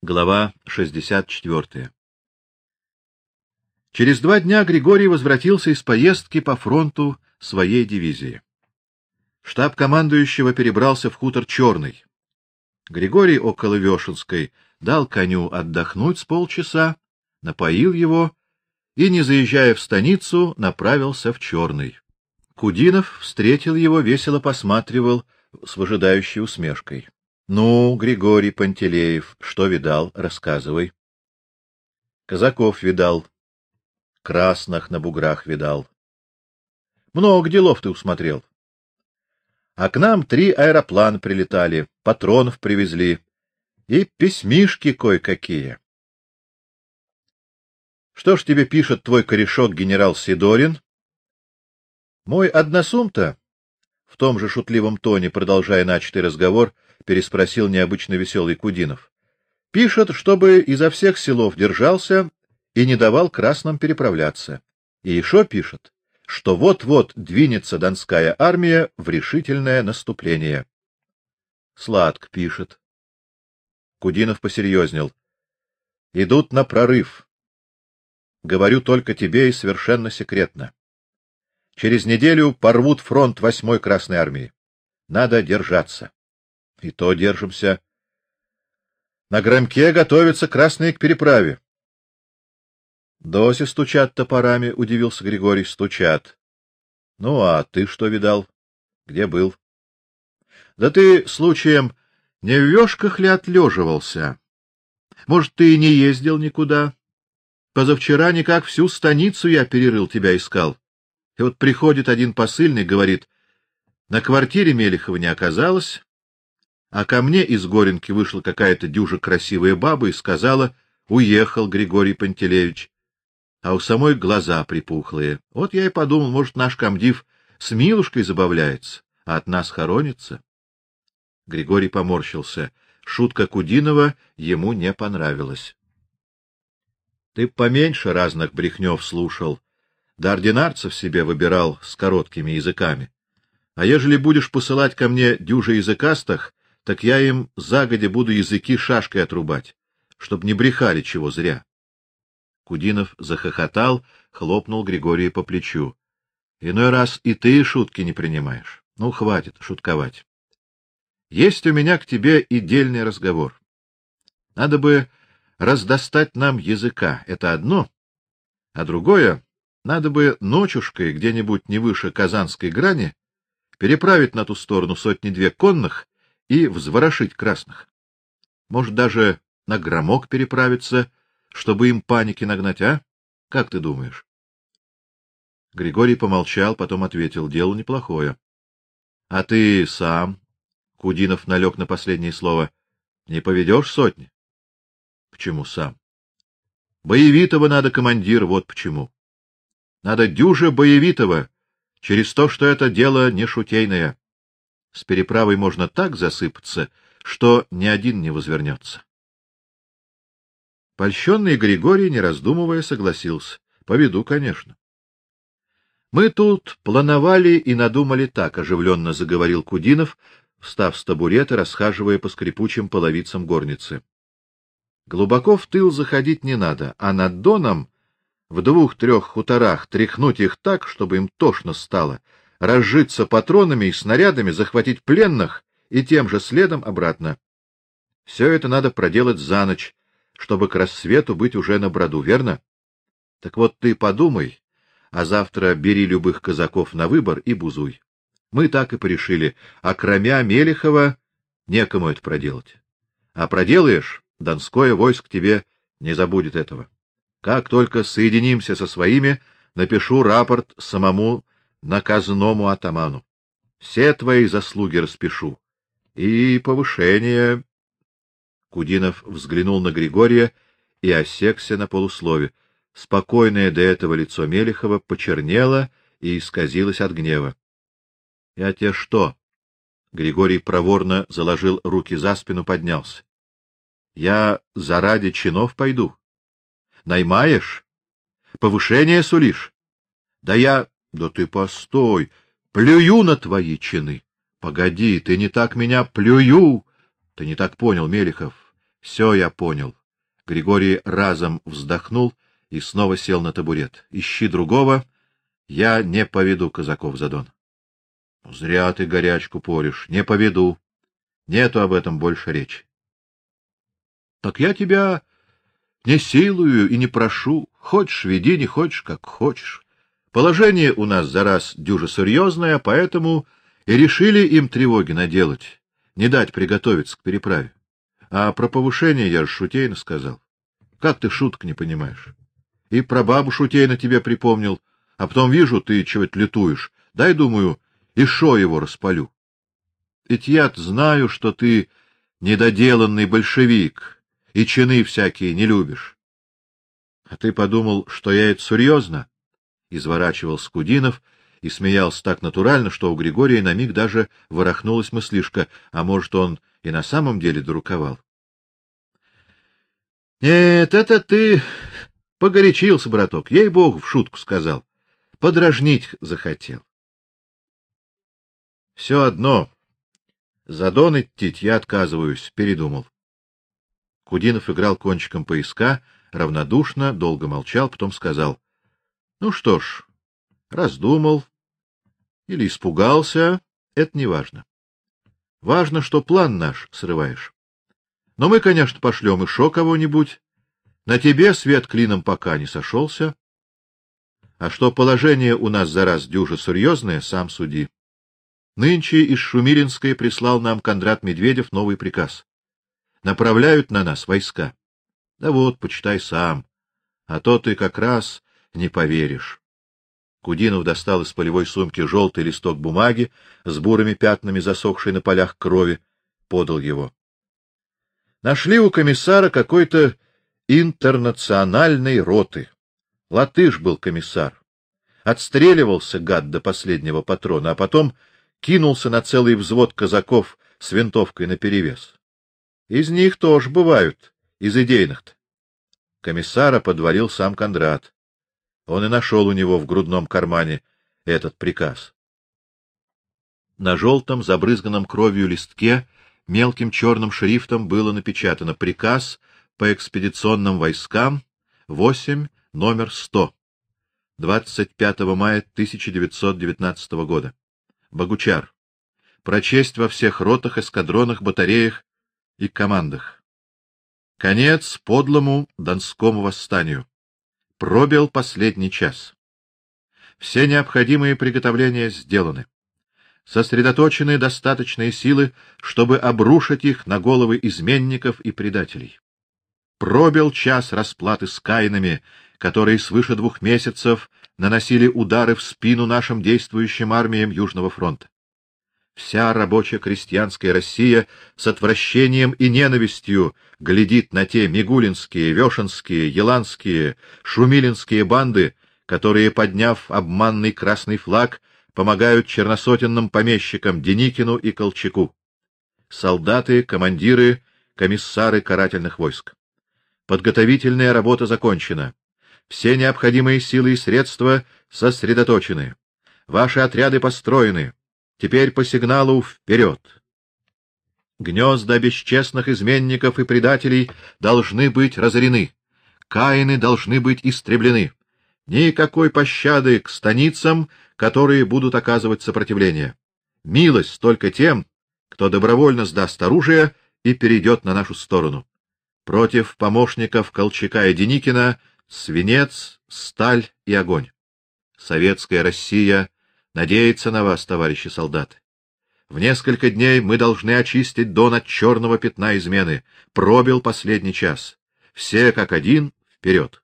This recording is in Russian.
Глава 64. Через два дня Григорий возвратился из поездки по фронту своей дивизии. Штаб командующего перебрался в хутор Черный. Григорий около Вешенской дал коню отдохнуть с полчаса, напоил его и, не заезжая в станицу, направился в Черный. Кудинов встретил его, весело посматривал с выжидающей усмешкой. Ну, Григорий Пантелеев, что видал, рассказывай. Казаков видал, красных на буграх видал. Много делов ты усмотрел. А к нам три аэроплана прилетали, патронов привезли и письмишки кое-какие. Что ж тебе пишет твой корешок генерал Сидорин? Мой односум-то в том же шутливом тоне, продолжая начатый разговор, — переспросил необычно веселый Кудинов. Пишет, чтобы изо всех селов держался и не давал красным переправляться. И еще пишет, что вот-вот двинется Донская армия в решительное наступление. Сладк пишет. Кудинов посерьезнел. Идут на прорыв. Говорю только тебе и совершенно секретно. Через неделю порвут фронт восьмой Красной армии. Надо держаться. И то держимся. На громке готовятся красные к переправе. Доси стучат топорами, удивился Григорий, стучат. Ну а ты что видал? Где был? Да ты случаем не в вёшках ли отлеживался? Может, ты и не ездил никуда? Позавчера никак всю станицу я перерыл, тебя искал. И вот приходит один посыльный, говорит: "На квартире Мелехова не оказалось, а ко мне из Горенки вышла какая-то дюжа красивая баба и сказала: "Уехал Григорий Пантелеевич". А у самой глаза припухлые. Вот я и подумал, может, наш комдив с Милушкой забавляется, а от нас хоронится. Григорий поморщился. Шутка Кудинова ему не понравилась. Ты поменьше разных брехнёв слушал, да ординарцев себе выбирал с короткими языками. А ежели будешь посылать ко мне дюжи языкастых, так я им загодя буду языки шашкой отрубать, чтоб не брехали чего зря. Кудинов захохотал, хлопнул Григория по плечу. Иной раз и ты шутки не принимаешь. Ну, хватит шутковать. Есть у меня к тебе и дельный разговор. Надо бы раздостать нам языка, это одно, а другое надо бы ночушкой где-нибудь не выше Казанской грани переправить на ту сторону сотни-две конных и взворошить красных. Может, даже на громок переправиться, чтобы им паники нагнать, а? Как ты думаешь? Григорий помолчал, потом ответил: "Дело неплохое. А ты сам?" Кудинов налег на последнее слово. "Не поведешь сотни?" "Почему сам?" "Боевитого надо командир, вот почему. Надо дюже боевитого, через то, что это дело не шутейное. С переправой можно так засыпаться, что ни один не возвернется. Польщенный Григорий, не раздумывая, согласился. Поведу, конечно. Мы тут плановали и надумали так, оживленно заговорил Кудинов, встав с табурета, расхаживая по скрипучим половицам горницы. Глубоко в тыл заходить не надо, а над Доном в двух-трех хуторах тряхнуть их так, чтобы им тошно стало, разжиться патронами и снарядами, захватить пленных и тем же следом обратно. Все это надо проделать за ночь, чтобы к рассвету быть уже на броду, верно? Так вот ты подумай, а завтра бери любых казаков на выбор и бузуй. Мы так и порешили, а кроме Мелехова некому это проделать. А проделаешь, Донское войск тебе не забудет этого. Как только соединимся со своими, напишу рапорт самому наказному атаману. Все твои заслуги распишу. И повышение Кудинов взглянул на Григория и осекся на полуслове. Спокойное до этого лицо Мелехова почернело и исказилось от гнева. Я тебе что? Григорий проворно заложил руки за спину, поднялся. Я заради чинов пойду. Наймаешь? Повышение сулишь? Да я да ты постой, плюю на твои чины. Погоди, ты не так меня плюю. Ты не так понял, Мелихов. Все я понял. Григорий разом вздохнул и снова сел на табурет. Ищи другого, я не поведу казаков за Дон. Зря ты горячку порешь, не поведу. Нету об этом больше речи. Так я тебя не силую и не прошу, хочешь веди, не хочешь, как хочешь. Положение у нас за раз дюже серьезное, поэтому и решили им тревоги наделать, не дать приготовиться к переправе. А про повышение я же шутейно сказал. Как ты шуток не понимаешь? И про бабу шутейно тебе припомнил, а потом вижу, ты чего-то летуешь. Дай, думаю, и шо его распалю. Ведь я знаю, что ты недоделанный большевик и чины всякие не любишь. А ты подумал, что я это серьезно? Изворачивал Скудинов и смеялся так натурально, что у Григория на миг даже ворохнулась мыслишка, а может, он и на самом деле дураковал. Нет, это ты погорячился, браток, ей-богу, в шутку сказал. Подражнить захотел. Все одно. За Дон идти я отказываюсь, передумал. Кудинов играл кончиком поиска, равнодушно, долго молчал, потом сказал: "Ну что ж, раздумал или испугался, это не важно. Важно, что план наш срываешь. Но мы, конечно, пошлем еще кого-нибудь. На тебе свет клином пока не сошелся. А что положение у нас за раз дюже серьезное, сам суди. Нынче из Шумилинской прислал нам Кондрат Медведев новый приказ. Направляют на нас войска. Да вот, почитай сам. А то ты как раз не поверишь. Кудинов достал из полевой сумки желтый листок бумаги с бурыми пятнами засохшей на полях крови, подал его. Нашли у комиссара какой-то интернациональной роты. Латыш был комиссар. Отстреливался гад до последнего патрона, а потом кинулся на целый взвод казаков с винтовкой наперевес. Из них тоже бывают, из идейных-то. Комиссара подвалил сам Кондрат. Он и нашел у него в грудном кармане этот приказ. На желтом, забрызганном кровью листке мелким черным шрифтом было напечатано приказ по экспедиционным войскам 8 номер 100 25 мая 1919 года. Богучар. Прочесть во всех ротах, эскадронах, батареях и командах. Конец подлому донскому восстанию. Пробил последний час. Все необходимые приготовления сделаны. Сосредоточены достаточные силы, чтобы обрушить их на головы изменников и предателей. Пробил час расплаты с каинами, которые свыше двух месяцев наносили удары в спину нашим действующим армиям Южного фронта. Вся рабочая крестьянская Россия с отвращением и ненавистью глядит на те мигулинские, вешенские, еланские, шумилинские банды, которые, подняв обманный красный флаг, помогают черносотенным помещикам Деникину и Колчаку. Солдаты, командиры, комиссары карательных войск. Подготовительная работа закончена. Все необходимые силы и средства сосредоточены. Ваши отряды построены. Теперь по сигналу вперед. Гнезда бесчестных изменников и предателей должны быть разорены. Каины должны быть истреблены. Никакой пощады к станицам, которые будут оказывать сопротивление. Милость только тем, кто добровольно сдаст оружие и перейдет на нашу сторону. Против помощников Колчака и Деникина свинец, сталь и огонь. Советская Россия надеется на вас, товарищи солдаты. В несколько дней мы должны очистить Дон от черного пятна измены. Пробил последний час. Все как один вперед.